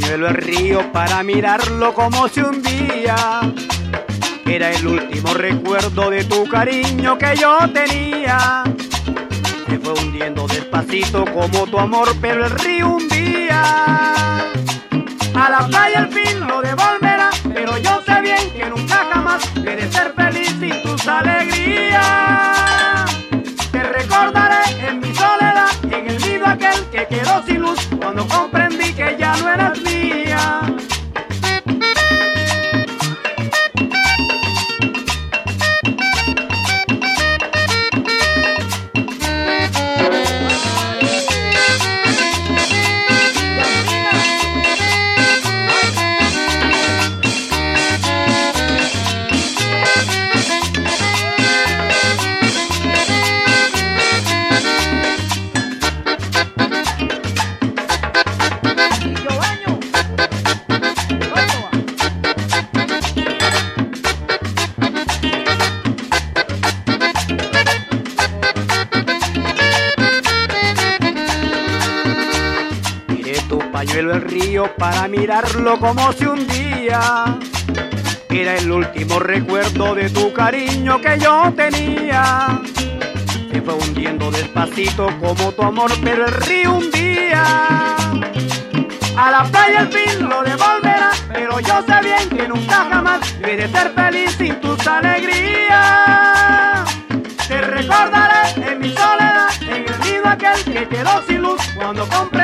pañuelo el río para mirarlo como si un día era el último recuerdo de tu cariño que yo tenía. Se fue hundiendo despacito como tu amor, pero el río un día a la playa al fin lo devolverá, pero yo sé bien que nunca jamás he ser feliz sin tus alegrías. Te recordaré en mi soledad, en el nido aquel que quedó sin luz, cuando comprendí pañuelo el río para mirarlo como si un día era el último recuerdo de tu cariño que yo tenía. Se fue hundiendo despacito como tu amor, pero el río un día a la playa el fin lo devolverá, pero yo sé bien que nunca jamás he de ser feliz sin tus alegrías. Te recordaré en mi soledad, en el río aquel que quedó sin luz cuando compré